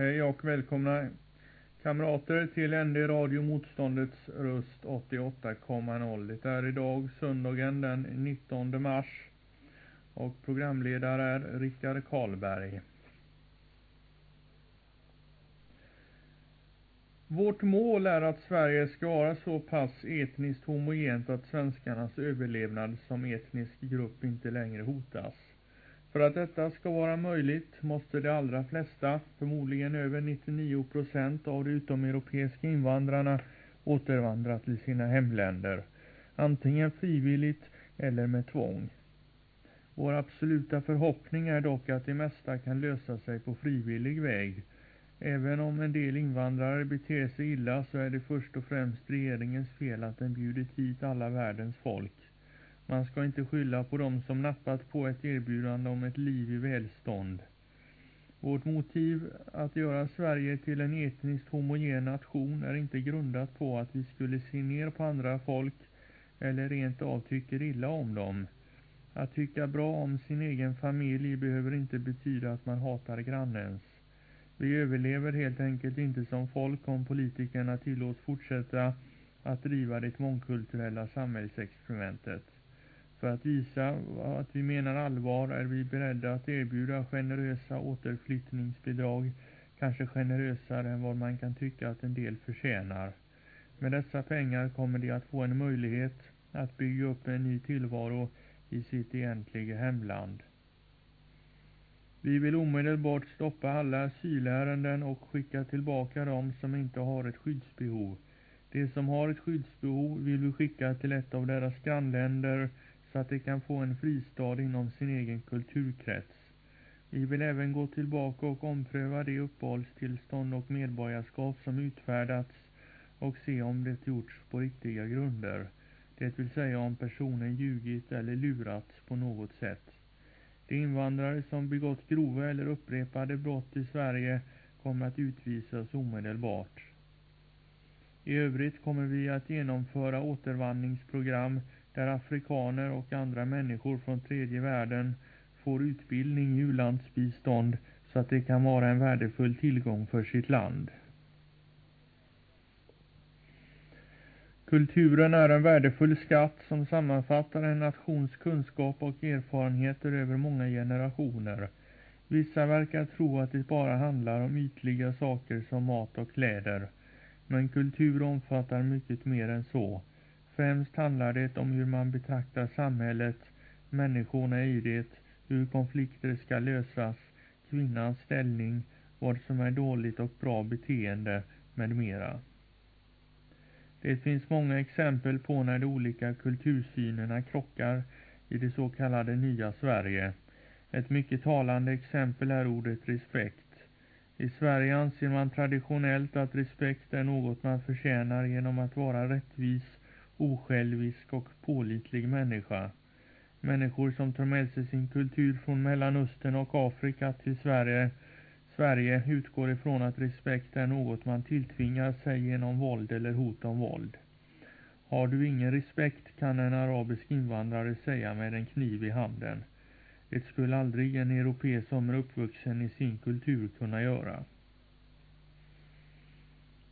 Hej och välkomna kamrater till ND Radio Motståndets röst 88,0. Det är idag söndagen den 19 mars och programledare är Rickard Karlberg. Vårt mål är att Sverige ska vara så pass etniskt homogent att svenskarnas överlevnad som etnisk grupp inte längre hotas. För att detta ska vara möjligt måste de allra flesta, förmodligen över 99 procent av de utomeuropeiska invandrarna, återvandra till sina hemländer, antingen frivilligt eller med tvång. Vår absoluta förhoppning är dock att det mesta kan lösa sig på frivillig väg. Även om en del invandrare beter sig illa så är det först och främst regeringens fel att den bjudit hit alla världens folk. Man ska inte skylla på dem som nappat på ett erbjudande om ett liv i välstånd. Vårt motiv att göra Sverige till en etniskt homogen nation är inte grundat på att vi skulle se ner på andra folk eller rent av tycker illa om dem. Att tycka bra om sin egen familj behöver inte betyda att man hatar grannens. Vi överlever helt enkelt inte som folk om politikerna tillåts fortsätta att driva det mångkulturella samhällsexperimentet. För att visa att vi menar allvar är vi beredda att erbjuda generösa återflyttningsbidrag, kanske generösare än vad man kan tycka att en del förtjänar. Med dessa pengar kommer de att få en möjlighet att bygga upp en ny tillvaro i sitt egentliga hemland. Vi vill omedelbart stoppa alla asylärenden och skicka tillbaka dem som inte har ett skyddsbehov. De som har ett skyddsbehov vill vi skicka till ett av deras grannländer så att de kan få en fristad inom sin egen kulturkrets. Vi vill även gå tillbaka och ompröva de uppehållstillstånd och medborgarskap som utfärdats och se om det gjorts på riktiga grunder, det vill säga om personen ljugit eller lurats på något sätt. De invandrare som begått grova eller upprepade brott i Sverige kommer att utvisas omedelbart. I övrigt kommer vi att genomföra återvandringsprogram där afrikaner och andra människor från tredje världen får utbildning i ulandsbistånd så att det kan vara en värdefull tillgång för sitt land. Kulturen är en värdefull skatt som sammanfattar en nations kunskap och erfarenheter över många generationer. Vissa verkar tro att det bara handlar om ytliga saker som mat och kläder. Men kultur omfattar mycket mer än så. Främst handlar det om hur man betraktar samhället, människorna i det, hur konflikter ska lösas, kvinnans ställning, vad som är dåligt och bra beteende med mera. Det finns många exempel på när de olika kultursynerna krockar i det så kallade nya Sverige. Ett mycket talande exempel är ordet respekt. I Sverige anser man traditionellt att respekt är något man förtjänar genom att vara rättvis, osjälvisk och pålitlig människa. Människor som tar med sig sin kultur från Mellanöstern och Afrika till Sverige Sverige utgår ifrån att respekt är något man tilltvingar sig genom våld eller hot om våld. Har du ingen respekt kan en arabisk invandrare säga med en kniv i handen. Det skulle aldrig en europé som är uppvuxen i sin kultur kunna göra.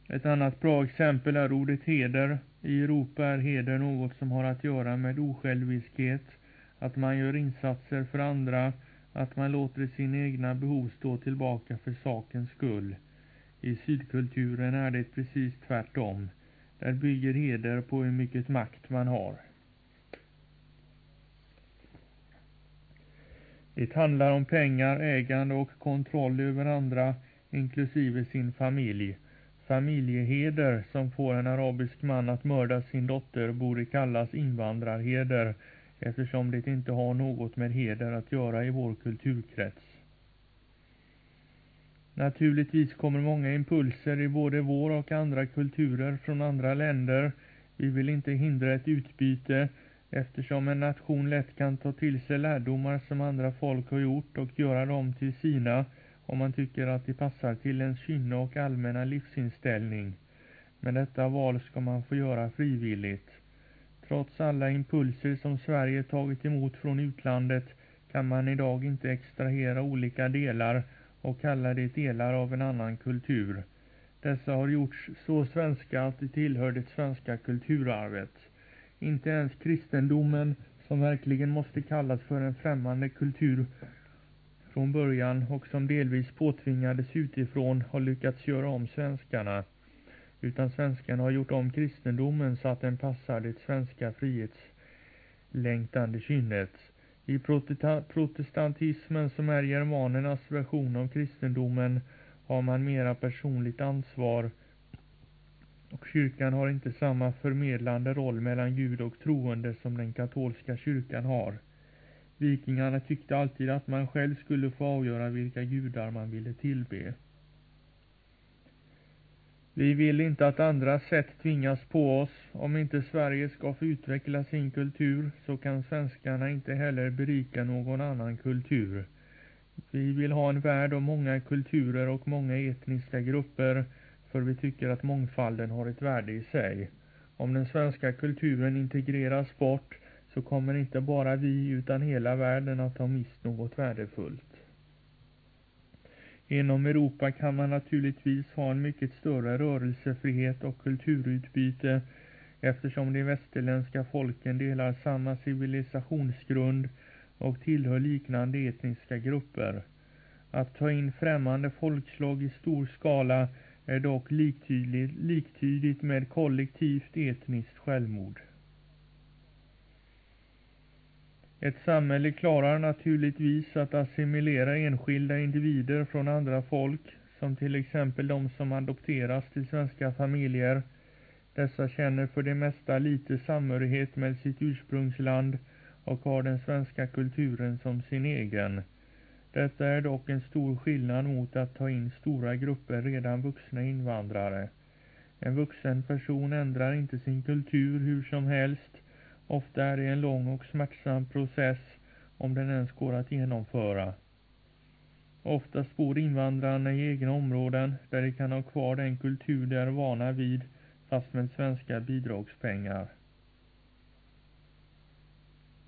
Ett annat bra exempel är ordet heder. I Europa är heder något som har att göra med osjälviskhet, att man gör insatser för andra, att man låter sina egna behov stå tillbaka för sakens skull. I sydkulturen är det precis tvärtom. Där bygger heder på hur mycket makt man har. Det handlar om pengar, ägande och kontroll över andra, inklusive sin familj. Familjeheder som får en arabisk man att mörda sin dotter borde kallas invandrarheder eftersom det inte har något med heder att göra i vår kulturkrets. Naturligtvis kommer många impulser i både vår och andra kulturer från andra länder. Vi vill inte hindra ett utbyte eftersom en nation lätt kan ta till sig lärdomar som andra folk har gjort och göra dem till sina om man tycker att de passar till ens kynne och allmänna livsinställning. Men detta val ska man få göra frivilligt. Trots alla impulser som Sverige tagit emot från utlandet kan man idag inte extrahera olika delar och kalla det delar av en annan kultur. Dessa har gjorts så svenska att de tillhör det svenska kulturarvet. Inte ens kristendomen, som verkligen måste kallas för en främmande kultur från början och som delvis påtvingades utifrån, har lyckats göra om svenskarna. Utan svenskarna har gjort om kristendomen så att den passar det svenska frihetslängtande kynnet. I protestantismen, som är germanernas version av kristendomen, har man mera personligt ansvar och kyrkan har inte samma förmedlande roll mellan Gud och troende som den katolska kyrkan har. Vikingarna tyckte alltid att man själv skulle få avgöra vilka gudar man ville tillbe. Vi vill inte att andra sätt tvingas på oss. Om inte Sverige ska få utveckla sin kultur så kan svenskarna inte heller berika någon annan kultur. Vi vill ha en värld av många kulturer och många etniska grupper för vi tycker att mångfalden har ett värde i sig. Om den svenska kulturen integreras bort så kommer inte bara vi utan hela världen att ha mist något värdefullt. Inom Europa kan man naturligtvis ha en mycket större rörelsefrihet och kulturutbyte eftersom de västerländska folken delar samma civilisationsgrund och tillhör liknande etniska grupper. Att ta in främmande folkslag i stor skala är dock liktydigt, liktydigt med kollektivt etniskt självmord. Ett samhälle klarar naturligtvis att assimilera enskilda individer från andra folk, som till exempel de som adopteras till svenska familjer. Dessa känner för det mesta lite samhörighet med sitt ursprungsland och har den svenska kulturen som sin egen. Detta är dock en stor skillnad mot att ta in stora grupper redan vuxna invandrare. En vuxen person ändrar inte sin kultur hur som helst. Ofta är det en lång och smärtsam process, om den ens går att genomföra. Oftast bor invandrarna i egna områden, där de kan ha kvar den kultur de är vana vid, fast med svenska bidragspengar.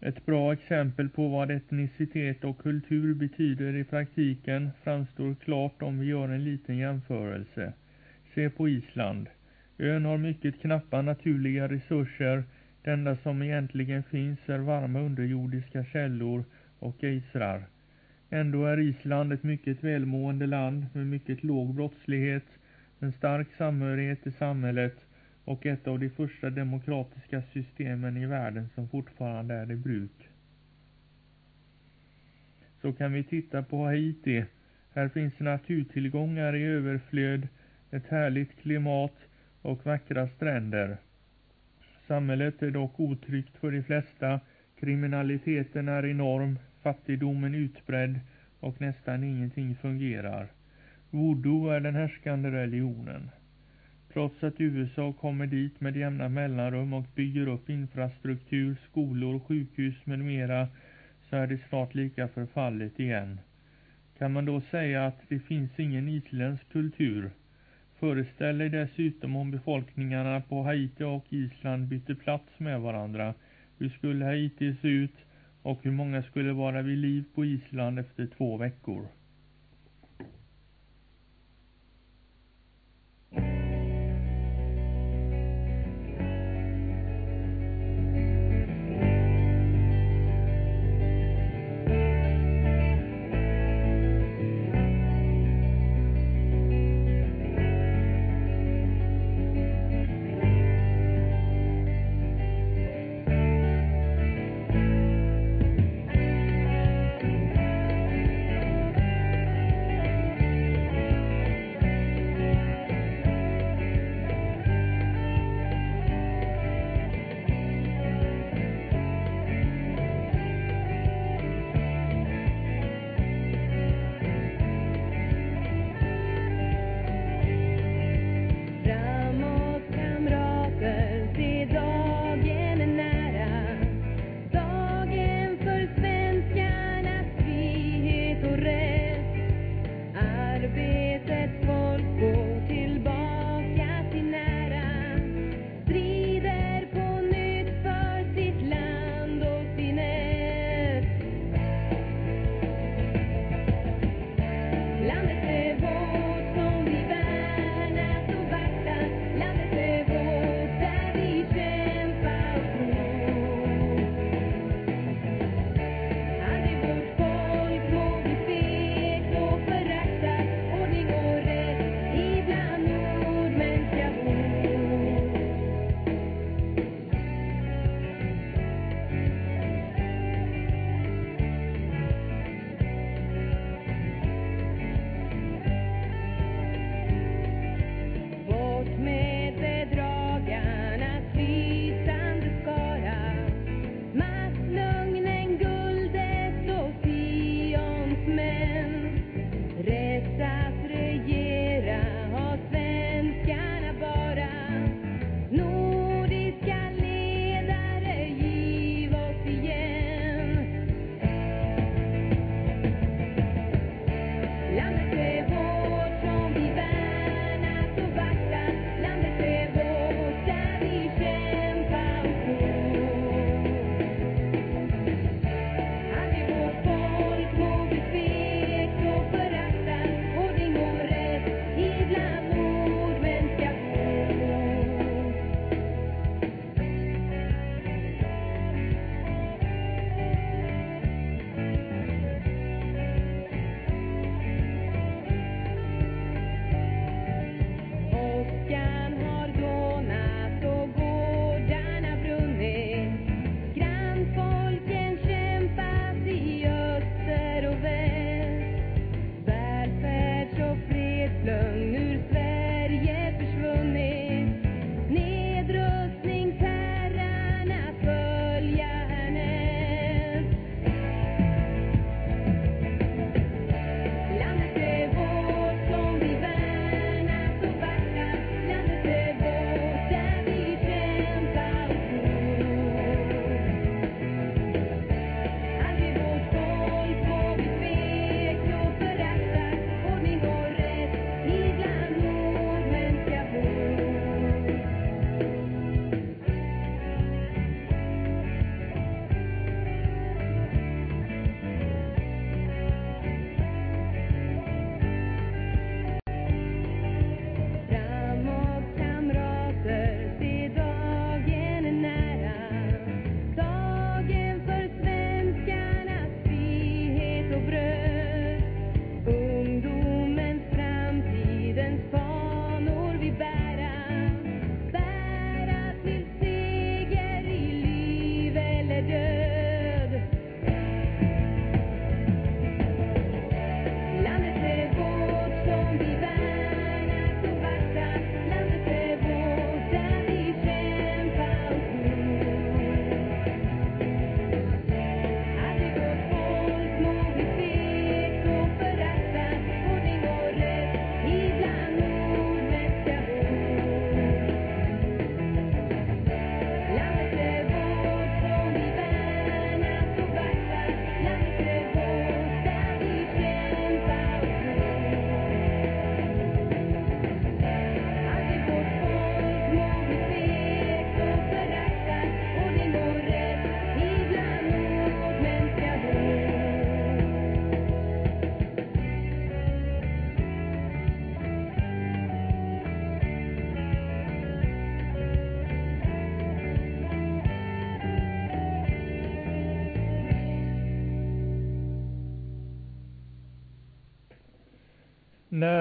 Ett bra exempel på vad etnicitet och kultur betyder i praktiken framstår klart om vi gör en liten jämförelse. Se på Island. Ön har mycket knappa naturliga resurser. Det enda som egentligen finns är varma underjordiska källor och gejsrar. Ändå är Island ett mycket välmående land med mycket låg brottslighet, en stark samhörighet i samhället och ett av de första demokratiska systemen i världen som fortfarande är i bruk. Så kan vi titta på Haiti. Här finns naturtillgångar i överflöd, ett härligt klimat och vackra stränder. Samhället är dock otryggt för de flesta. Kriminaliteten är enorm, fattigdomen utbredd och nästan ingenting fungerar. Voodoo är den härskande religionen. Trots att USA kommer dit med jämna mellanrum och bygger upp infrastruktur, skolor, sjukhus med mera så är det snart lika förfallet igen. Kan man då säga att det finns ingen isländsk kultur? Föreställ dig dessutom om befolkningarna på Haiti och Island bytte plats med varandra. Hur skulle Haiti se ut och hur många skulle vara vid liv på Island efter två veckor?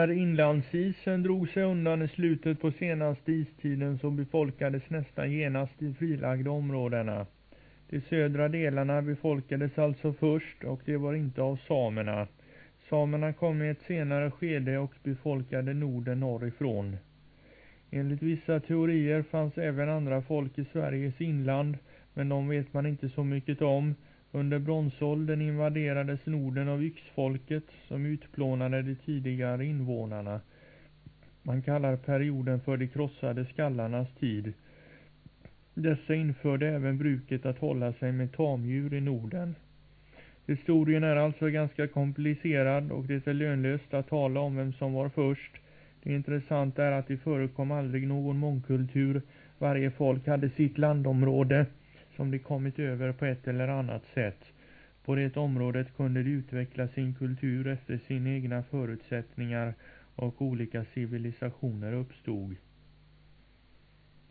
När inlandsisen drog sig undan i slutet på senaste istiden så befolkades nästan genast de frilagda områdena. De södra delarna befolkades alltså först och det var inte av samerna. Samerna kom i ett senare skede och befolkade Norden norrifrån. Enligt vissa teorier fanns även andra folk i Sveriges inland, men de vet man inte så mycket om. Under bronsåldern invaderades Norden av yxfolket som utplånade de tidigare invånarna. Man kallar perioden för de krossade skallarnas tid. Dessa införde även bruket att hålla sig med tamdjur i Norden. Historien är alltså ganska komplicerad och det är lönlöst att tala om vem som var först. Det intressanta är att det förekom aldrig någon mångkultur. Varje folk hade sitt landområde som de kommit över på ett eller annat sätt. På det området kunde de utveckla sin kultur efter sina egna förutsättningar och olika civilisationer uppstod.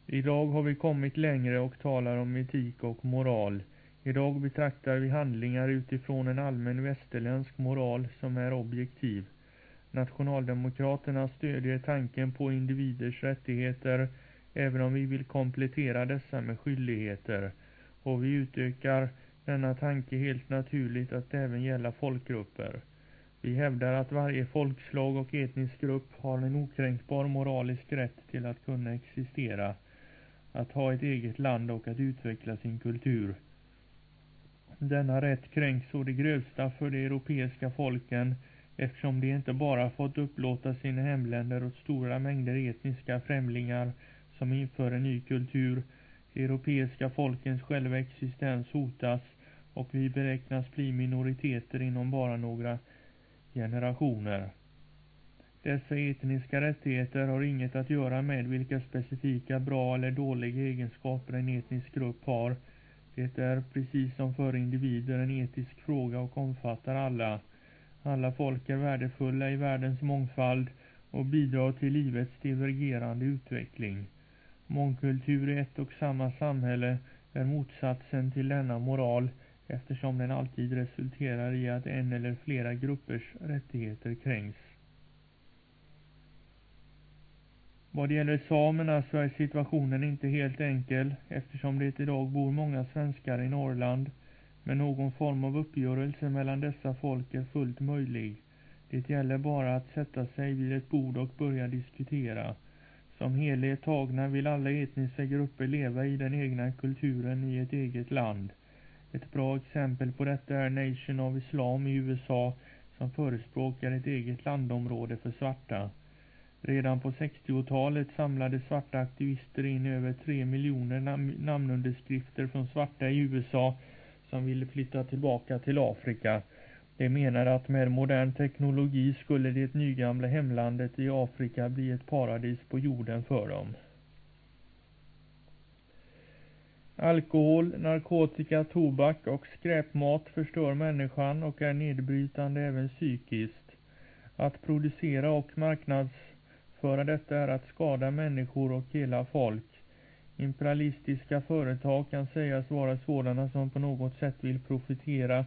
Idag har vi kommit längre och talar om etik och moral. Idag betraktar vi handlingar utifrån en allmän västerländsk moral som är objektiv. Nationaldemokraterna stödjer tanken på individers rättigheter, även om vi vill komplettera dessa med skyldigheter. Och vi utökar denna tanke helt naturligt att även gälla folkgrupper. Vi hävdar att varje folkslag och etnisk grupp har en okränkbar moralisk rätt till att kunna existera, att ha ett eget land och att utveckla sin kultur. Denna rätt kränks så det grövsta för de europeiska folken eftersom de inte bara fått upplåta sina hemländer åt stora mängder etniska främlingar som inför en ny kultur. De europeiska folkens självexistens hotas och vi beräknas bli minoriteter inom bara några generationer. Dessa etniska rättigheter har inget att göra med vilka specifika bra eller dåliga egenskaper en etnisk grupp har. Det är precis som för individer en etisk fråga och omfattar alla. Alla folk är värdefulla i världens mångfald och bidrar till livets divergerande utveckling. Mångkultur i ett och samma samhälle är motsatsen till denna moral eftersom den alltid resulterar i att en eller flera gruppers rättigheter kränks. Vad gäller samerna så är situationen inte helt enkel eftersom det idag bor många svenskar i Norrland. Men någon form av uppgörelse mellan dessa folk är fullt möjlig. Det gäller bara att sätta sig vid ett bord och börja diskutera. Som helhet tagna vill alla etniska grupper leva i den egna kulturen i ett eget land. Ett bra exempel på detta är Nation of Islam i USA som förespråkar ett eget landområde för svarta. Redan på 60-talet samlade svarta aktivister in över 3 miljoner nam namnunderskrifter från svarta i USA som ville flytta tillbaka till Afrika. De menar att med modern teknologi skulle det nygamla hemlandet i Afrika bli ett paradis på jorden för dem. Alkohol, narkotika, tobak och skräpmat förstör människan och är nedbrytande även psykiskt. Att producera och marknadsföra detta är att skada människor och hela folk. Imperialistiska företag kan sägas vara sådana som på något sätt vill profitera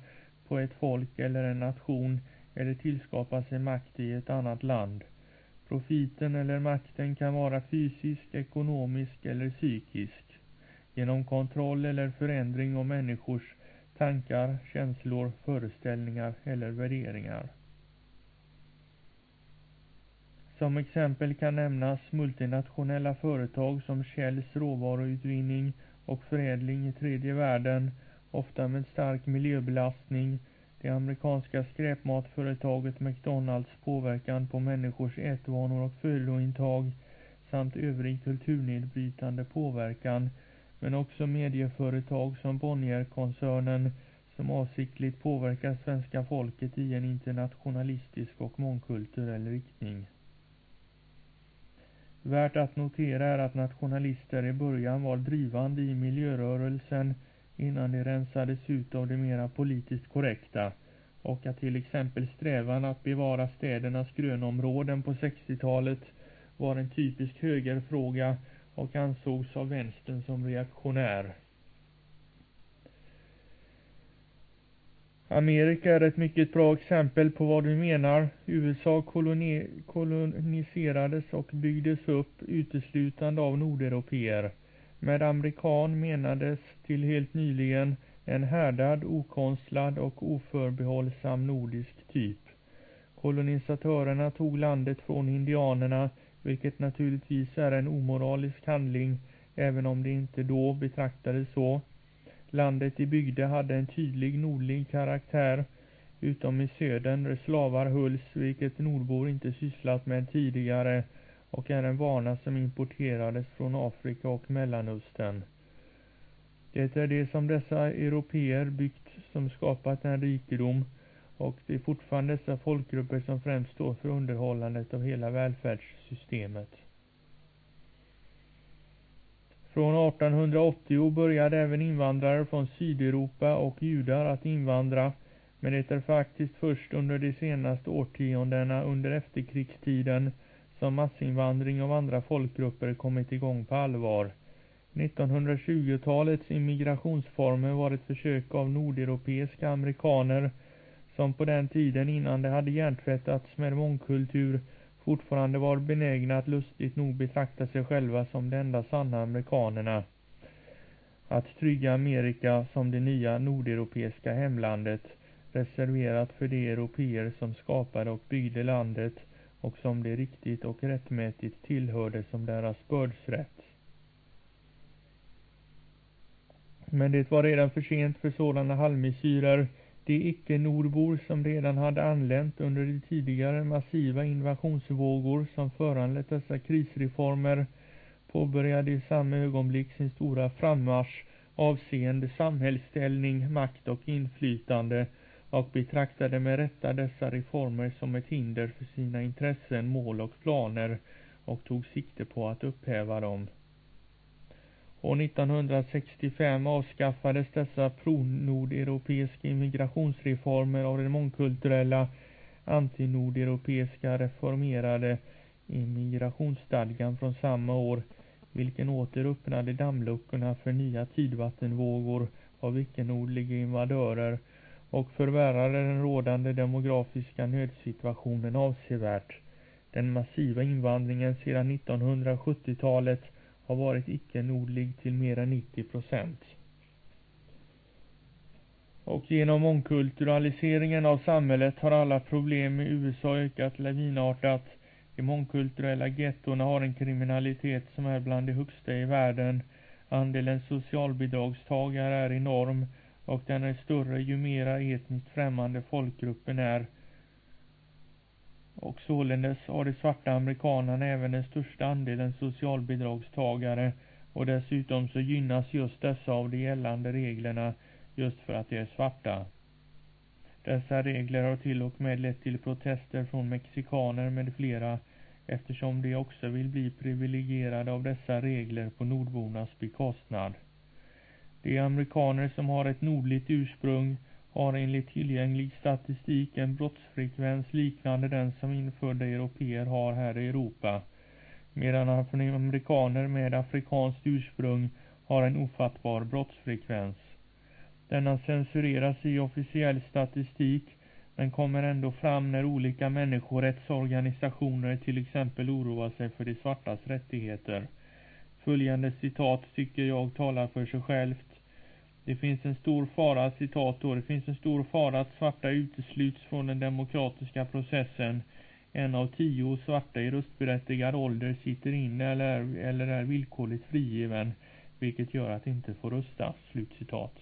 på ett folk eller en nation eller tillskapa sig makt i ett annat land. Profiten eller makten kan vara fysisk, ekonomisk eller psykisk genom kontroll eller förändring av människors tankar, känslor, föreställningar eller värderingar. Som exempel kan nämnas multinationella företag som Shells råvaruutvinning och förädling i tredje världen, ofta med stark miljöbelastning, det amerikanska skräpmatföretaget McDonalds påverkan på människors ätvanor och födointag samt övrig kulturnedbrytande påverkan men också medieföretag som Bonnierkoncernen som avsiktligt påverkar svenska folket i en internationalistisk och mångkulturell riktning. Värt att notera är att nationalister i början var drivande i miljörörelsen innan de rensades ut av det mera politiskt korrekta och att till exempel strävan att bevara städernas grönområden på 60-talet var en typisk högerfråga och ansågs av vänstern som reaktionär. Amerika är ett mycket bra exempel på vad vi menar. USA koloniserades och byggdes upp uteslutande av nordeuropeer. Med amerikan menades till helt nyligen en härdad, okonstlad och oförbehållsam nordisk typ. Kolonisatörerna tog landet från indianerna, vilket naturligtvis är en omoralisk handling, även om det inte då betraktades så. Landet de byggde hade en tydlig nordlig karaktär, utom i södern där slavar hölls, vilket nordbor inte sysslat med tidigare och är en vana som importerades från Afrika och Mellanöstern. Det är det som dessa europeer byggt som skapat en rikedom och det är fortfarande dessa folkgrupper som främst står för underhållandet av hela välfärdssystemet. Från 1880 började även invandrare från Sydeuropa och judar att invandra, men det är faktiskt först under de senaste årtiondena under efterkrigstiden som massinvandring av andra folkgrupper kommit igång på allvar. 1920-talets immigrationsformer var ett försök av nordeuropeiska amerikaner som på den tiden innan de hade hjärntvättats med mångkultur fortfarande var benägna att lustigt nog betrakta sig själva som de enda sanna amerikanerna. Att trygga Amerika som det nya nordeuropeiska hemlandet reserverat för de europeer som skapade och byggde landet och som de riktigt och rättmätigt tillhörde som deras bördsrätt. Men det var redan för sent för sådana halvmesyrer de icke-nordbor som redan hade anlänt under de tidigare massiva invasionsvågor som föranlett dessa krisreformer påbörjade i samma ögonblick sin stora frammarsch avseende samhällsställning, makt och inflytande och betraktade med rätta dessa reformer som ett hinder för sina intressen, mål och planer och tog sikte på att upphäva dem. År 1965 avskaffades dessa pro-nordeuropeiska immigrationsreformer av den mångkulturella antinordeuropeiska reformerade immigrationsstadgan från samma år, vilken åter öppnade dammluckorna för nya tidvattenvågor av icke-nordliga invadörer och förvärrade den rådande demografiska nödsituationen avsevärt. Den massiva invandringen sedan 1970-talet har varit icke-nordlig till mer än 90 procent. Och genom mångkulturaliseringen av samhället har alla problem i USA ökat lavinartat. De mångkulturella gettorna har en kriminalitet som är bland de högsta i världen. Andelen socialbidragstagare är enorm och den är större ju mera etniskt främmande folkgruppen är och således har de svarta amerikanerna även den största andelen socialbidragstagare och dessutom så gynnas just dessa av de gällande reglerna just för att de är svarta. Dessa regler har till och med lett till protester från mexikaner med flera eftersom de också vill bli privilegierade av dessa regler på nordbornas bekostnad. De amerikaner som har ett nordligt ursprung har enligt tillgänglig statistik en brottsfrekvens liknande den som infödda europeer har här i Europa, medan amerikaner med afrikanskt ursprung har en ofattbar brottsfrekvens. Denna censureras i officiell statistik men kommer ändå fram när olika människorättsorganisationer till exempel oroar sig för de svartas rättigheter. Följande citat tycker jag talar för sig självt. Det finns en stor fara, citat då, det finns en stor fara att svarta utesluts från den demokratiska processen. En av tio svarta i röstberättigad ålder sitter inne eller, eller är villkorligt frigiven, vilket gör att inte får rösta. Slutcitat.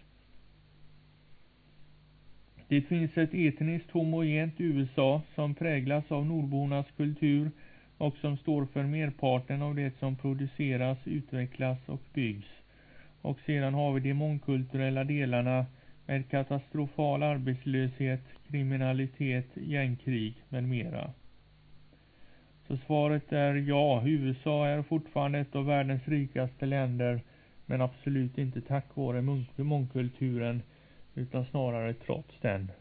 Det finns ett etniskt homogent USA som präglas av nordbornas kultur och som står för merparten av det som produceras, utvecklas och byggs. Och sedan har vi de mångkulturella delarna med katastrofal arbetslöshet, kriminalitet, gängkrig med mera. Så svaret är ja, USA är fortfarande ett av världens rikaste länder, men absolut inte tack vare mångkulturen, utan snarare trots den.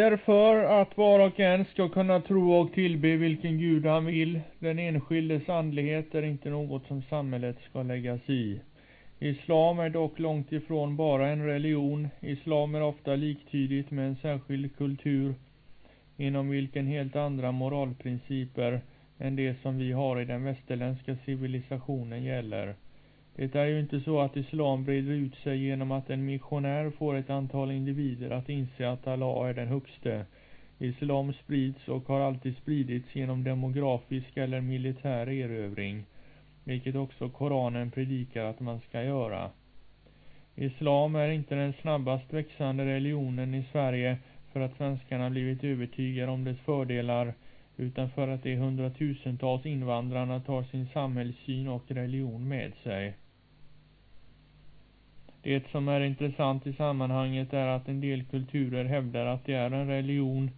Vi för att var och en ska kunna tro och tillbe vilken gud han vill. Den enskildes andlighet är inte något som samhället ska lägga sig i. Islam är dock långt ifrån bara en religion. Islam är ofta liktydigt med en särskild kultur inom vilken helt andra moralprinciper än de som vi har i den västerländska civilisationen gäller. Det är ju inte så att islam breder ut sig genom att en missionär får ett antal individer att inse att Allah är den högste. Islam sprids och har alltid spridits genom demografisk eller militär erövring, vilket också Koranen predikar att man ska göra. Islam är inte den snabbast växande religionen i Sverige för att svenskarna blivit övertygade om dess fördelar, utan för att de hundratusentals invandrarna tar sin samhällssyn och religion med sig. Det som är intressant i sammanhanget är att en del kulturer hävdar att det är en religion,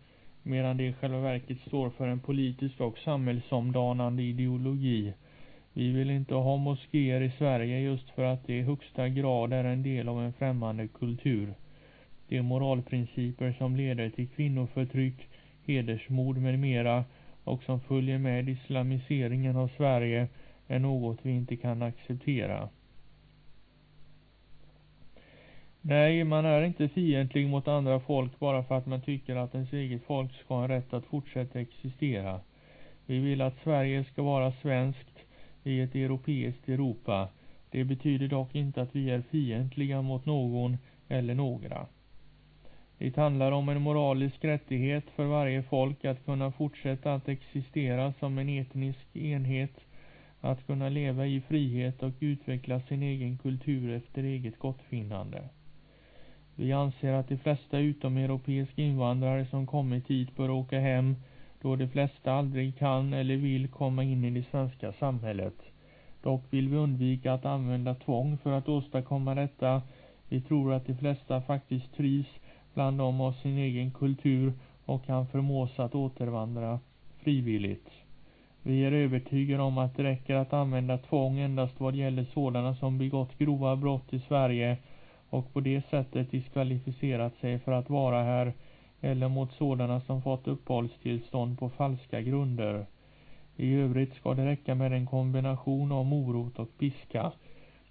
medan det i själva verket står för en politisk och samhällsomdanande ideologi. Vi vill inte ha moskéer i Sverige just för att det i högsta grad är en del av en främmande kultur. De moralprinciper som leder till kvinnoförtryck, hedersmord med mera och som följer med islamiseringen av Sverige är något vi inte kan acceptera. Nej, man är inte fientlig mot andra folk bara för att man tycker att ens eget folk ska ha rätt att fortsätta existera. Vi vill att Sverige ska vara svenskt i ett europeiskt Europa. Det betyder dock inte att vi är fientliga mot någon eller några. Det handlar om en moralisk rättighet för varje folk att kunna fortsätta att existera som en etnisk enhet, att kunna leva i frihet och utveckla sin egen kultur efter eget gottfinnande. Vi anser att de flesta utomeuropeiska invandrare som kommit hit bör åka hem, då de flesta aldrig kan eller vill komma in i det svenska samhället. Dock vill vi undvika att använda tvång för att åstadkomma detta. Vi tror att de flesta faktiskt trivs bland dem av sin egen kultur och kan förmås att återvandra frivilligt. Vi är övertygade om att det räcker att använda tvång endast vad gäller sådana som begått grova brott i Sverige och på det sättet diskvalificerat sig för att vara här eller mot sådana som fått uppehållstillstånd på falska grunder. I övrigt ska det räcka med en kombination av morot och piska.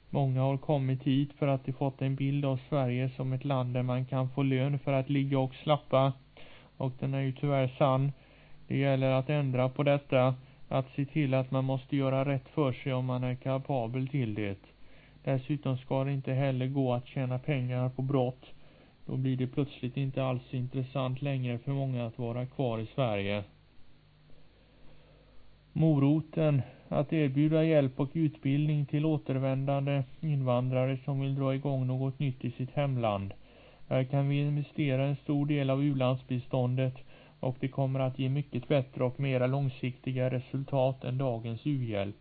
Många har kommit hit för att de fått en bild av Sverige som ett land där man kan få lön för att ligga och slappa. Och den är ju tyvärr sann. Det gäller att ändra på detta, att se till att man måste göra rätt för sig om man är kapabel till det. Dessutom ska det inte heller gå att tjäna pengar på brott. Då blir det plötsligt inte alls intressant längre för många att vara kvar i Sverige. Moroten att erbjuda hjälp och utbildning till återvändande invandrare som vill dra igång något nytt i sitt hemland. Här kan vi investera en stor del av ulandsbiståndet och det kommer att ge mycket bättre och mera långsiktiga resultat än dagens u-hjälp.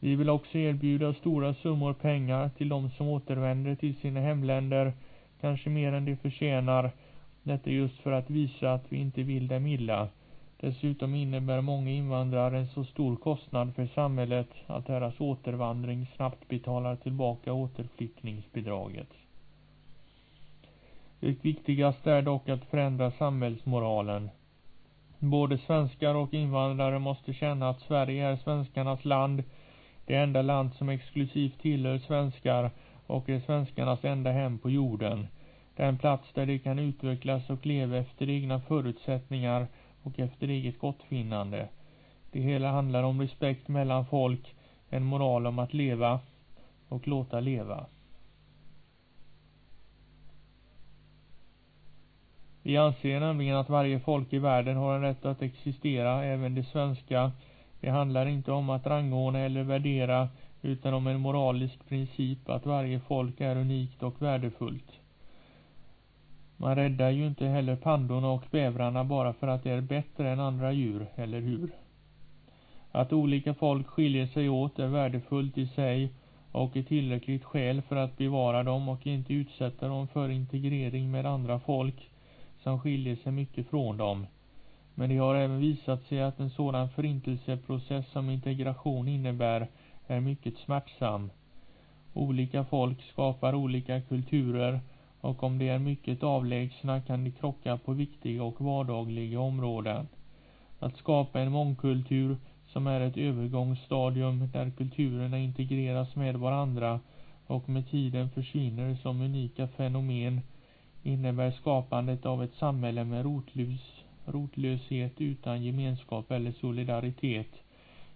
Vi vill också erbjuda stora summor pengar till de som återvänder till sina hemländer, kanske mer än de förtjänar. Detta just för att visa att vi inte vill dem illa. Dessutom innebär många invandrare en så stor kostnad för samhället att deras återvandring snabbt betalar tillbaka återflyttningsbidraget. Det viktigaste är dock att förändra samhällsmoralen. Både svenskar och invandrare måste känna att Sverige är svenskarnas land, det enda land som exklusivt tillhör svenskar och är svenskarnas enda hem på jorden. Den plats där de kan utvecklas och leva efter egna förutsättningar och efter eget gottfinnande. Det hela handlar om respekt mellan folk, en moral om att leva och låta leva. Vi anser nämligen att varje folk i världen har en rätt att existera, även det svenska. Det handlar inte om att rangordna eller värdera, utan om en moralisk princip att varje folk är unikt och värdefullt. Man räddar ju inte heller pandorna och bävrarna bara för att de är bättre än andra djur, eller hur? Att olika folk skiljer sig åt är värdefullt i sig och ett tillräckligt skäl för att bevara dem och inte utsätta dem för integrering med andra folk som skiljer sig mycket från dem. Men det har även visat sig att en sådan förintelseprocess som integration innebär är mycket smärtsam. Olika folk skapar olika kulturer och om de är mycket avlägsna kan de krocka på viktiga och vardagliga områden. Att skapa en mångkultur som är ett övergångsstadium där kulturerna integreras med varandra och med tiden försvinner som unika fenomen innebär skapandet av ett samhälle med rotlus rotlöshet utan gemenskap eller solidaritet,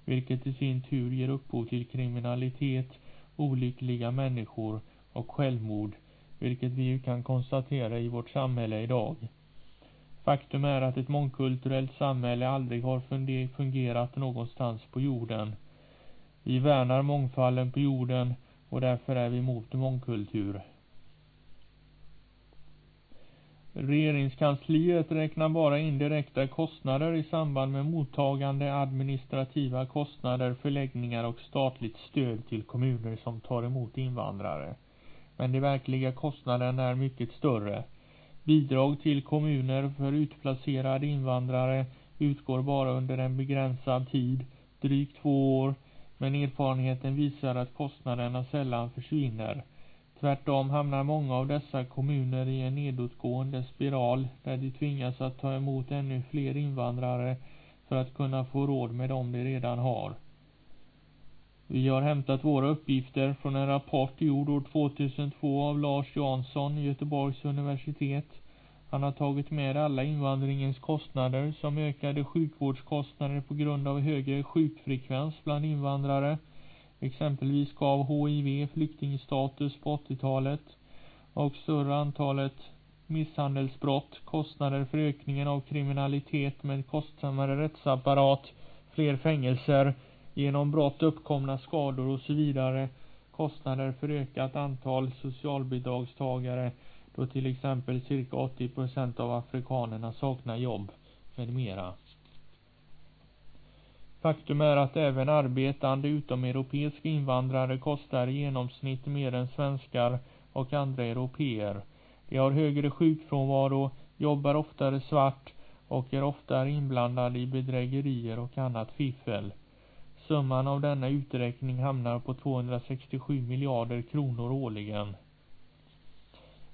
vilket i sin tur ger upphov till kriminalitet, olyckliga människor och självmord vilket vi ju kan konstatera i vårt samhälle idag. Faktum är att ett mångkulturellt samhälle aldrig har fungerat någonstans på jorden. Vi värnar mångfalden på jorden och därför är vi emot mångkultur. Regeringskansliet räknar bara indirekta kostnader i samband med mottagande, administrativa kostnader, förläggningar och statligt stöd till kommuner som tar emot invandrare men de verkliga kostnaderna är mycket större. Bidrag till kommuner för utplacerade invandrare utgår bara under en begränsad tid, drygt två år, men erfarenheten visar att kostnaderna sällan försvinner. Tvärtom hamnar många av dessa kommuner i en nedåtgående spiral där de tvingas att ta emot ännu fler invandrare för att kunna få råd med dem de redan har. Vi har hämtat våra uppgifter från en rapport gjord år 2002 av Lars Jansson, Göteborgs universitet. Han har tagit med alla invandringens kostnader som ökade sjukvårdskostnader på grund av högre sjukfrekvens bland invandrare. Exempelvis gav HIV flyktingstatus på 80-talet och större antalet misshandelsbrott, kostnader för ökningen av kriminalitet med kostsammare rättsapparat, fler fängelser, genom brott uppkomna skador och så vidare, kostnader för ökat antal socialbidragstagare då till exempel cirka 80 procent av afrikanerna saknar jobb med mera. Faktum är att även arbetande utomeuropeiska invandrare kostar i genomsnitt mer än svenskar och andra europeer. De har högre sjukfrånvaro, jobbar oftare svart och är oftare inblandade i bedrägerier och annat fiffel. Summan av denna uträkning hamnar på 267 miljarder kronor årligen.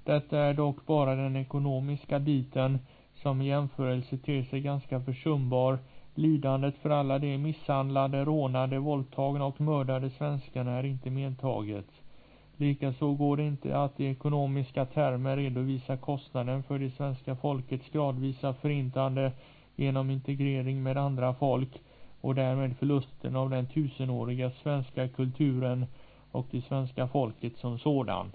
Detta är dock bara den ekonomiska biten som i jämförelse ter sig ganska försumbar. Lidandet för alla de misshandlade, rånade, våldtagna och mördade svenskarna är inte medtaget. Likaså går det inte att i ekonomiska termer redovisa kostnaden för det svenska folkets gradvisa förintande genom integrering med andra folk och därmed förlusten av den tusenåriga svenska kulturen och det svenska folket som sådan.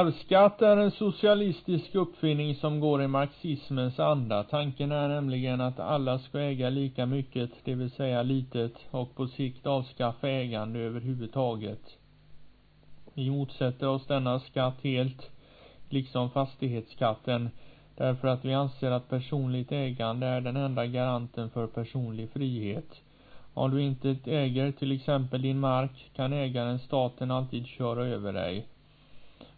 Arvsskatt är en socialistisk uppfinning som går i marxismens anda. Tanken är nämligen att alla ska äga lika mycket, det vill säga litet, och på sikt avskaffa ägande överhuvudtaget. Vi motsätter oss denna skatt helt, liksom fastighetsskatten, därför att vi anser att personligt ägande är den enda garanten för personlig frihet. Om du inte äger till exempel din mark kan ägaren staten alltid köra över dig.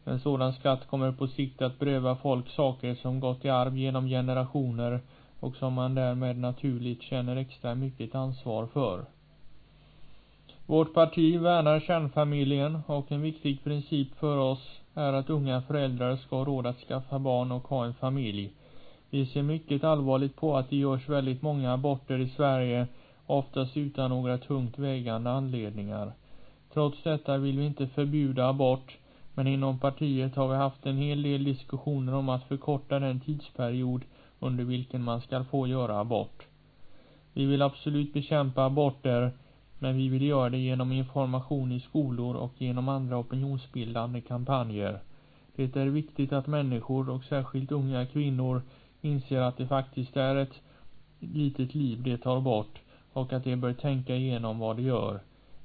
En sådan skatt kommer på sikt att beröva folk saker som gått i arv genom generationer och som man därmed naturligt känner extra mycket ansvar för. Vårt parti värnar kärnfamiljen och en viktig princip för oss är att unga föräldrar ska ha råd att skaffa barn och ha en familj. Vi ser mycket allvarligt på att det görs väldigt många aborter i Sverige, oftast utan några tungt vägande anledningar. Trots detta vill vi inte förbjuda abort, men inom partiet har vi haft en hel del diskussioner om att förkorta den tidsperiod under vilken man ska få göra abort. Vi vill absolut bekämpa aborter, men vi vill göra det genom information i skolor och genom andra opinionsbildande kampanjer. Det är viktigt att människor och särskilt unga kvinnor inser att det faktiskt är ett litet liv de tar bort och att de bör tänka igenom vad de gör.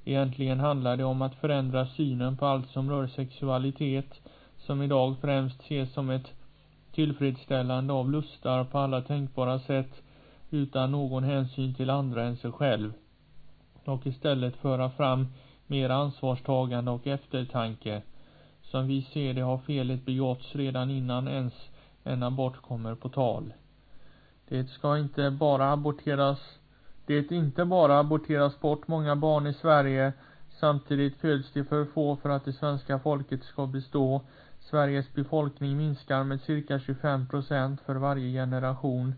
Egentligen handlar det om att förändra synen på allt som rör sexualitet, som idag främst ses som ett tillfredsställande av lustar på alla tänkbara sätt, utan någon hänsyn till andra än sig själv. Och istället föra fram mer ansvarstagande och eftertanke. Som vi ser det har felet begåtts redan innan ens en abort kommer på tal. Det ska inte bara aborteras det inte bara aborteras bort många barn i Sverige, samtidigt föds det för få för att det svenska folket ska bestå. Sveriges befolkning minskar med cirka 25 procent för varje generation.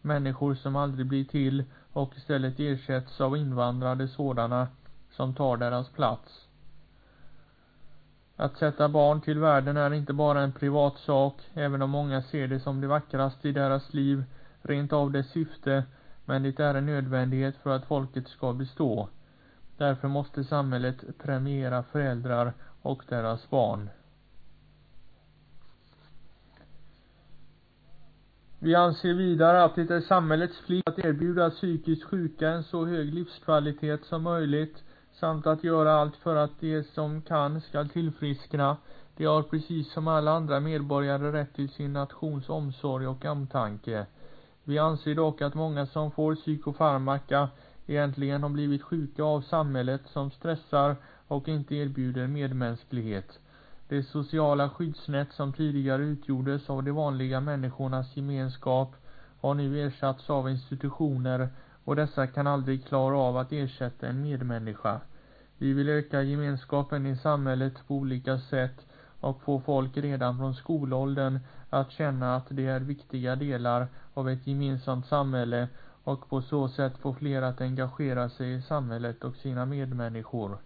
Människor som aldrig blir till och istället ersätts av invandrade sådana som tar deras plats. Att sätta barn till världen är inte bara en privat sak, även om många ser det som det vackraste i deras liv, rent av dess syfte, men det är en nödvändighet för att folket ska bestå. Därför måste samhället premiera föräldrar och deras barn. Vi anser vidare att det är samhällets plikt att erbjuda psykiskt sjuka en så hög livskvalitet som möjligt samt att göra allt för att de som kan ska tillfriskna. De har precis som alla andra medborgare rätt till sin nations omsorg och omtanke. Vi anser dock att många som får psykofarmaka egentligen har blivit sjuka av samhället som stressar och inte erbjuder medmänsklighet. Det sociala skyddsnät som tidigare utgjordes av de vanliga människornas gemenskap har nu ersatts av institutioner och dessa kan aldrig klara av att ersätta en medmänniska. Vi vill öka gemenskapen i samhället på olika sätt och få folk redan från skolåldern att känna att de är viktiga delar av ett gemensamt samhälle och på så sätt få fler att engagera sig i samhället och sina medmänniskor.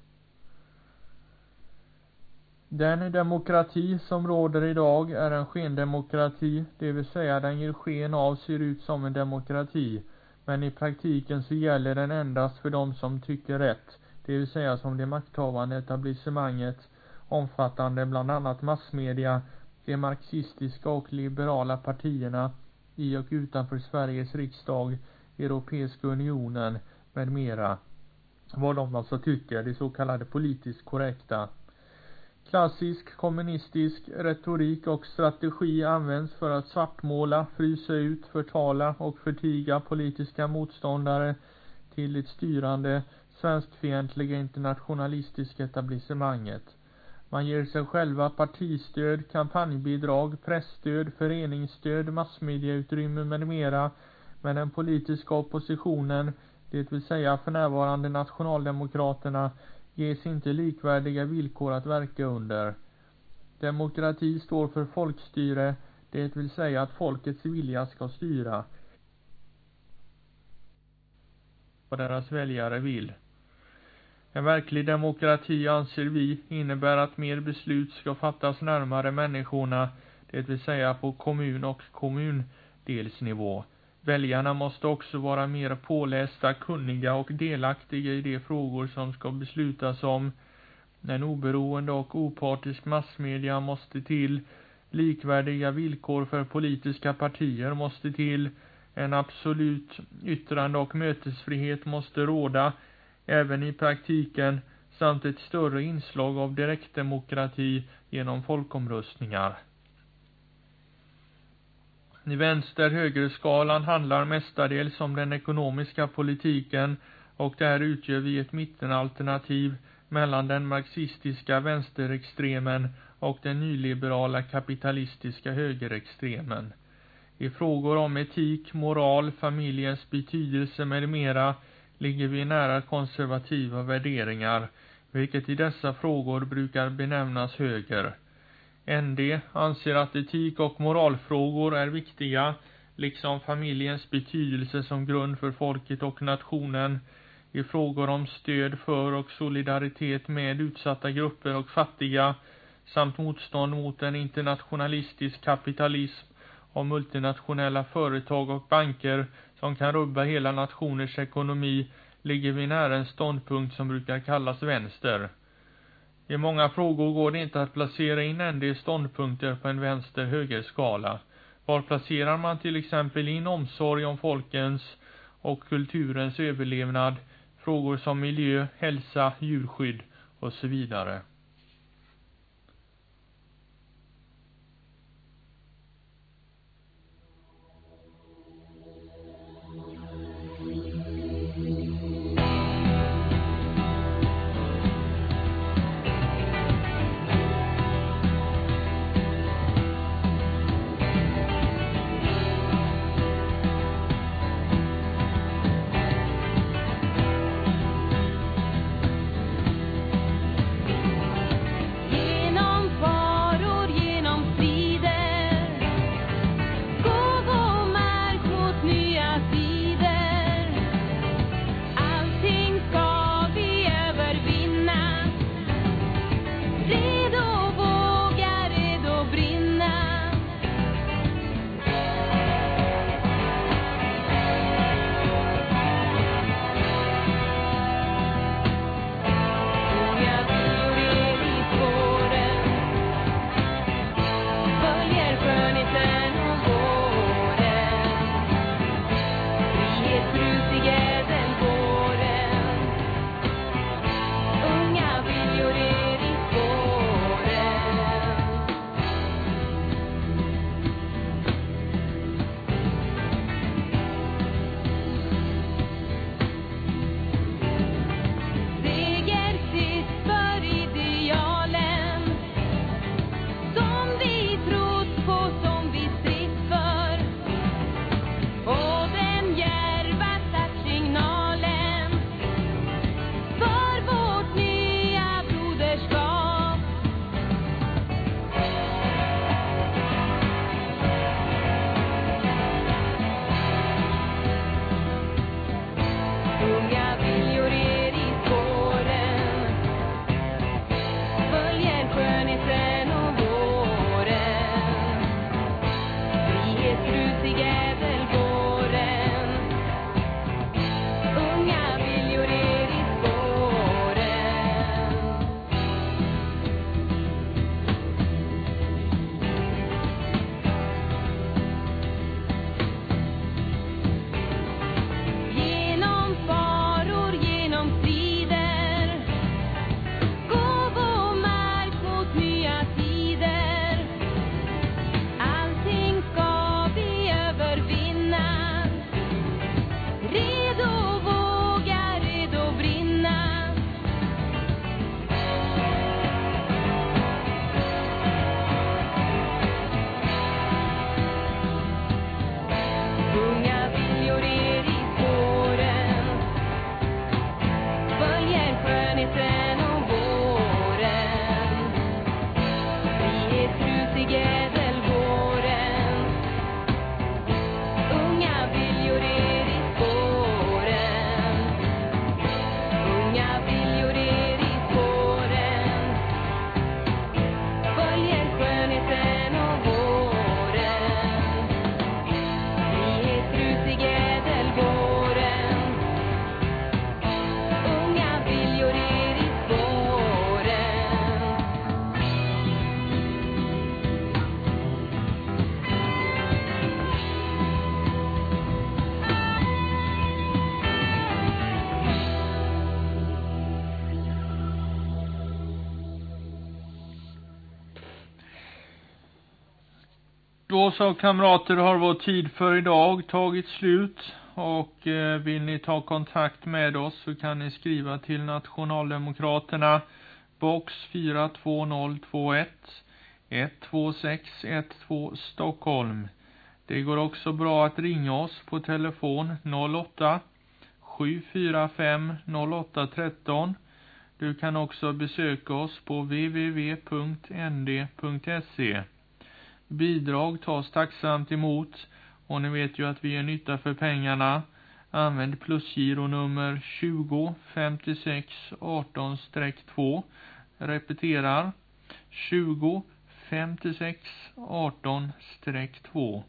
Den demokrati som råder idag är en skendemokrati, det vill säga den ger sken av ser ut som en demokrati, men i praktiken så gäller den endast för de som tycker rätt, det vill säga som det makthavande etablissemanget, omfattande bland annat massmedia, de marxistiska och liberala partierna i och utanför Sveriges riksdag, Europeiska unionen med mera. Vad de alltså tycker, det så kallade politiskt korrekta. Klassisk kommunistisk retorik och strategi används för att svartmåla, frysa ut, förtala och förtiga politiska motståndare till det styrande svenskfientliga internationalistiska etablissemanget. Man ger sig själva partistöd, kampanjbidrag, pressstöd, föreningsstöd, massmediautrymme med mera. Men den politiska oppositionen, det vill säga för närvarande Nationaldemokraterna, ges inte likvärdiga villkor att verka under. Demokrati står för folkstyre, det vill säga att folkets vilja ska styra vad deras väljare vill. En verklig demokrati anser vi innebär att mer beslut ska fattas närmare människorna, det vill säga på kommun och kommundelsnivå. Väljarna måste också vara mer pålästa, kunniga och delaktiga i de frågor som ska beslutas om. En oberoende och opartisk massmedia måste till. Likvärdiga villkor för politiska partier måste till. En absolut yttrande och mötesfrihet måste råda även i praktiken samt ett större inslag av direktdemokrati genom folkomröstningar. I vänster-högerskalan handlar mestadels om den ekonomiska politiken och där utgör vi ett mittenalternativ mellan den marxistiska vänsterextremen och den nyliberala kapitalistiska högerextremen. I frågor om etik, moral, familjens betydelse med mera ligger vi nära konservativa värderingar, vilket i dessa frågor brukar benämnas höger. ND anser att etik och moralfrågor är viktiga, liksom familjens betydelse som grund för folket och nationen, i frågor om stöd för och solidaritet med utsatta grupper och fattiga, samt motstånd mot en internationalistisk kapitalism och multinationella företag och banker som kan rubba hela nationers ekonomi ligger vi nära en ståndpunkt som brukar kallas vänster. I många frågor går det inte att placera in NDs ståndpunkter på en vänster-högerskala. Var placerar man till exempel in omsorg om folkens och kulturens överlevnad, frågor som miljö, hälsa, djurskydd och så vidare. Då så kamrater har vår tid för idag tagit slut och eh, vill ni ta kontakt med oss så kan ni skriva till Nationaldemokraterna box 42021 12612 Stockholm. Det går också bra att ringa oss på telefon 08 745 0813. Du kan också besöka oss på www.nd.se. Bidrag tas tacksamt emot och ni vet ju att vi är nytta för pengarna. Använd plusgironummer 20 56 18-2. Repeterar 20 56 18-2.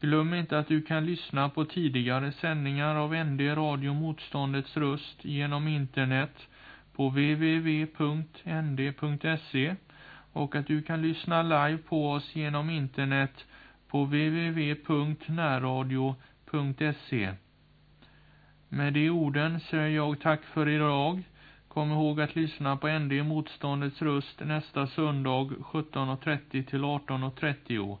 Glöm inte att du kan lyssna på tidigare sändningar av ND Radio Motståndets röst genom internet på www.nd.se och att du kan lyssna live på oss genom internet på www.närradio.se. Med de orden säger jag tack för idag. Kom ihåg att lyssna på ND Motståndets röst nästa söndag 17.30 till 18.30.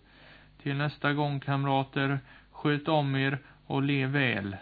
Till nästa gång kamrater, sköt om er och lev väl.